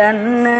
Then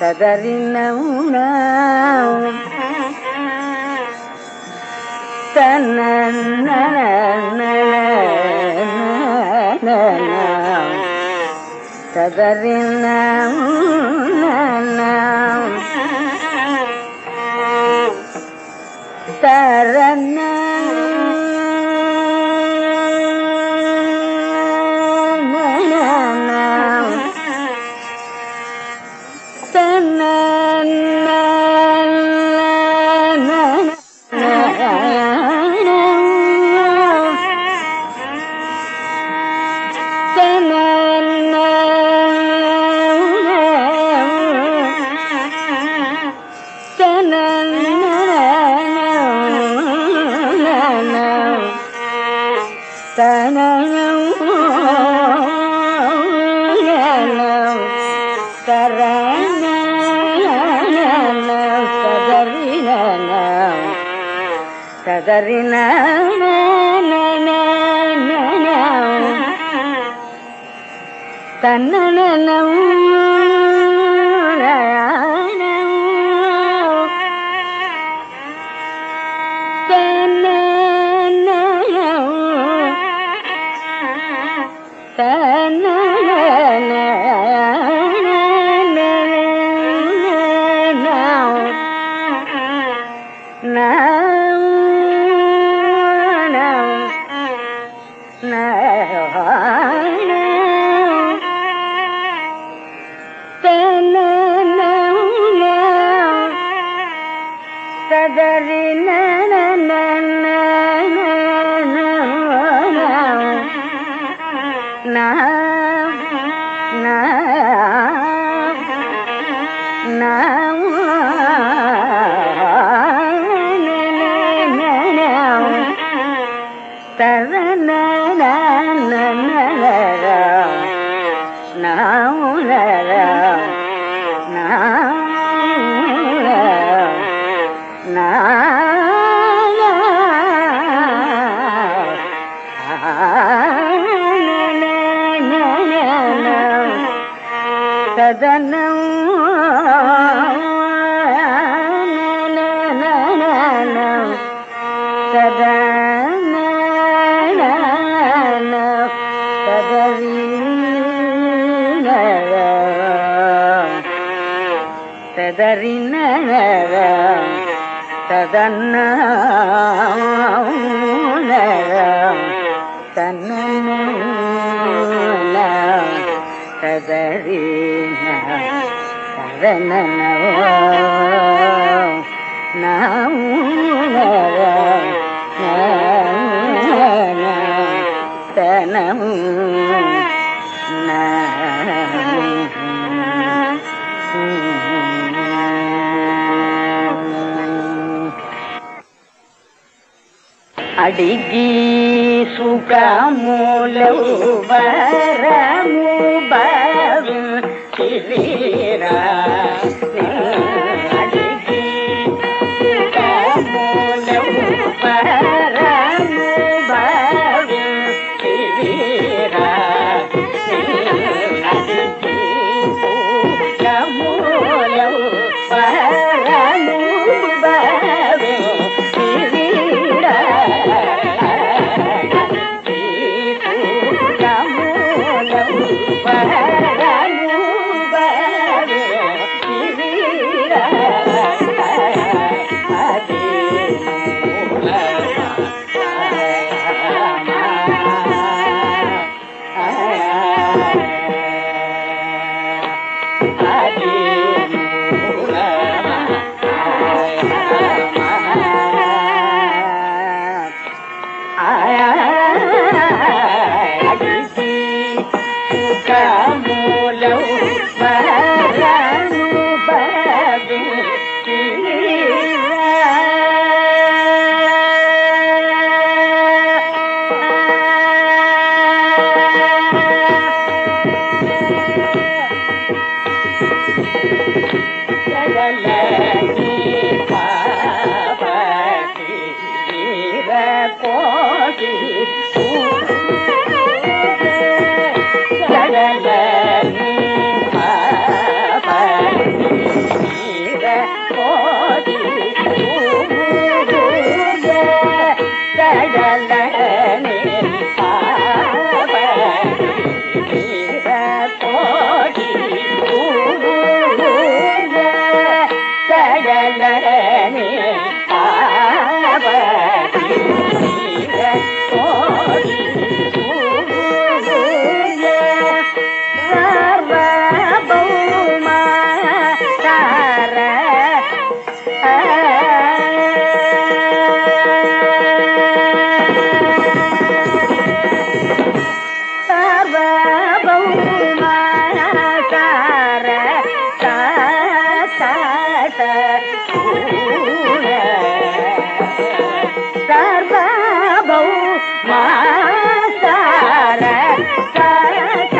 తన తదరినౌన తన తదరినౌన తరణ Sanan. கதறின தன்னனம் సదనం ತದರಿನ ತದನ್ನ ತನ್ನ ತದರಿನ ತದನ ನಾವು తనము అడిగి సుఖములవు వరము బరు 哎。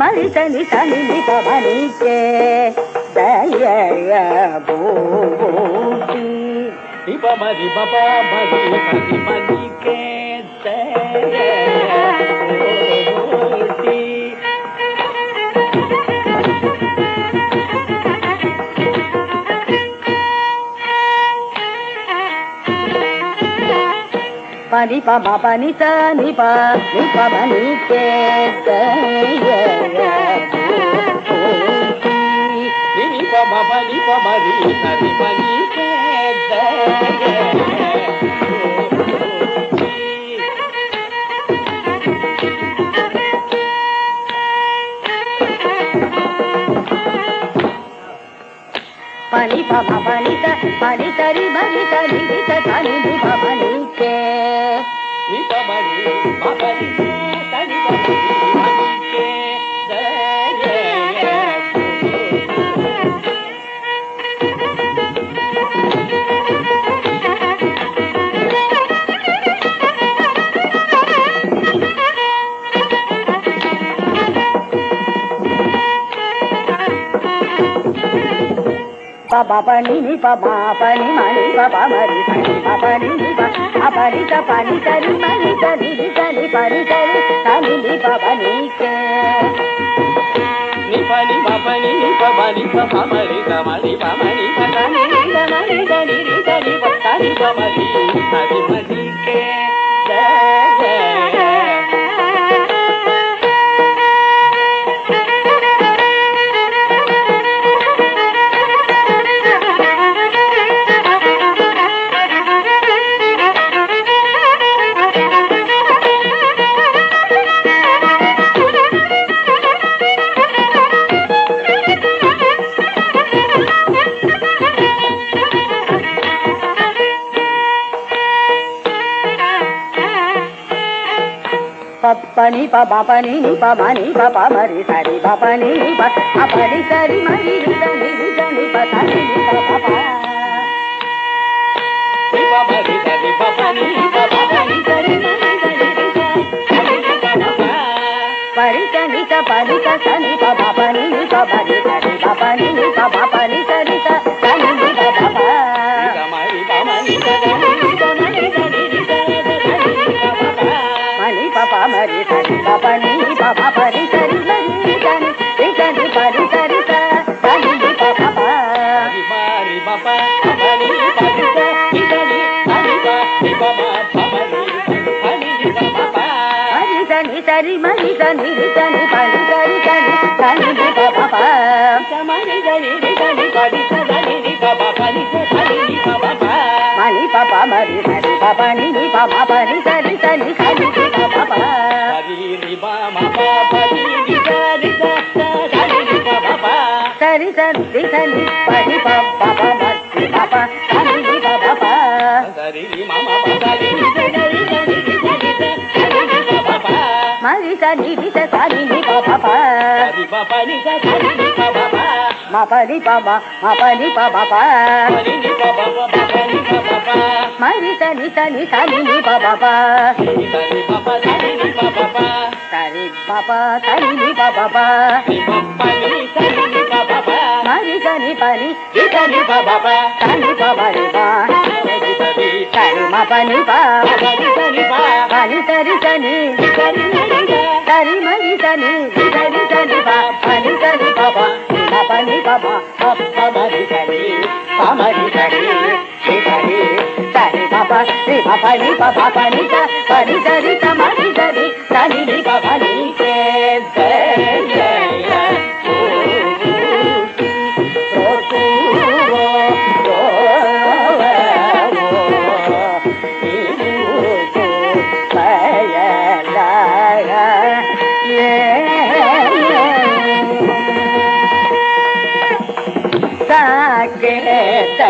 మరిసని సని గమనికే దయ భూమి మరి బాబా మరి మరి మనికే నిప పమ పని నిప నిప ప ని పవనికే దయ మరి పని పమ పని పని తరి మని తరి తని భవని సని ని పవనికే ని ప మరి బప ని సని మరి మణికే దయతి అపరిత పని ని ప మా పని మని ప ప మరి సని పమరి కమలి పమరి పదని ని దని ని దని పని పమరి అది జయ జయ. పని ప ప పని ని ప మని ప ప మరి సరి ప పని ని ప ఆ పని సరి మరి ని సని ని సని ప సని ని ప ప ప ని పమరి దని పపని ప పమరి సరి మని దని ని సని ని పమప పరి సని స పని స సని ప ప పని ని ప మరి సరి ప పని ని ప ప పని సరి సరి మరి సని ని సని పని సరి దని దని పది స దని పని దని ని పమప మని ప ప మరి ప పని ని ప మ పని సరి సని సని ని ప ప ప హరి ని పమ పని ని దని స దని ని పమప సరి సరి సని పని ప ప మరిస నిరిస సరి ని పాప ప ప హరి పని స దని ని పమప మ పని ప మ పని ప ప ని పమప పని ని పాప ప ప ని ని సరి ని పాప ని పని సరి ని పాప మరి సని పని ని సరి సరి పని సరి పని సరి సని సరి సరి ద సరి మరి సని సరి సని ప పని సరి ప ప మ పని ప ప ప ప మరి సరి ప మరి సరి సి సరి సరి ప ప సి ప పని ప ప పని స தகேத்த